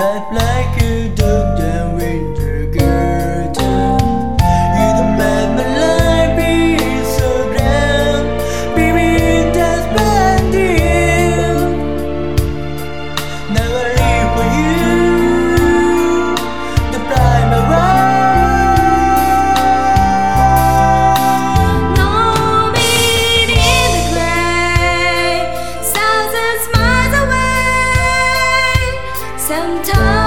Life like Sometimes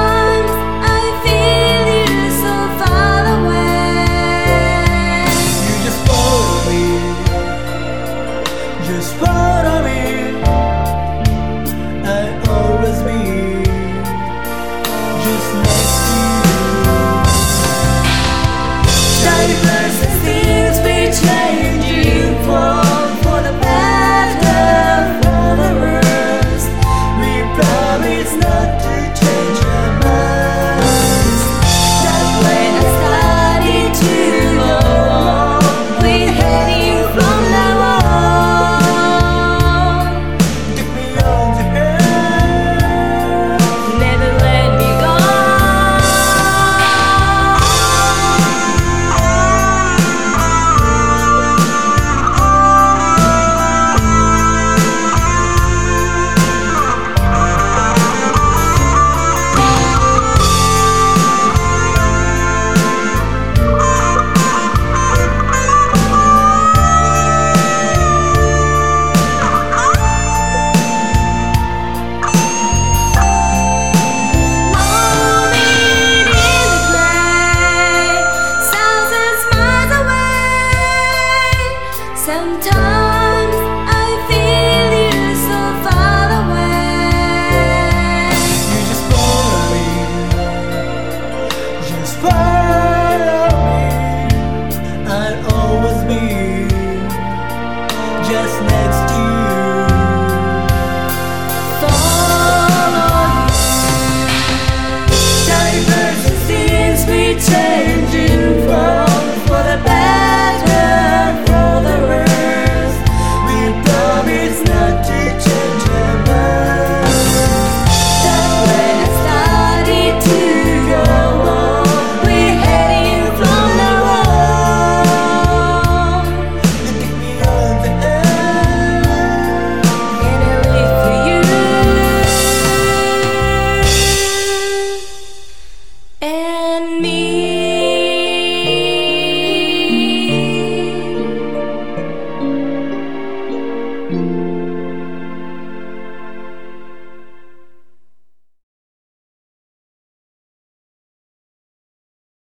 burn.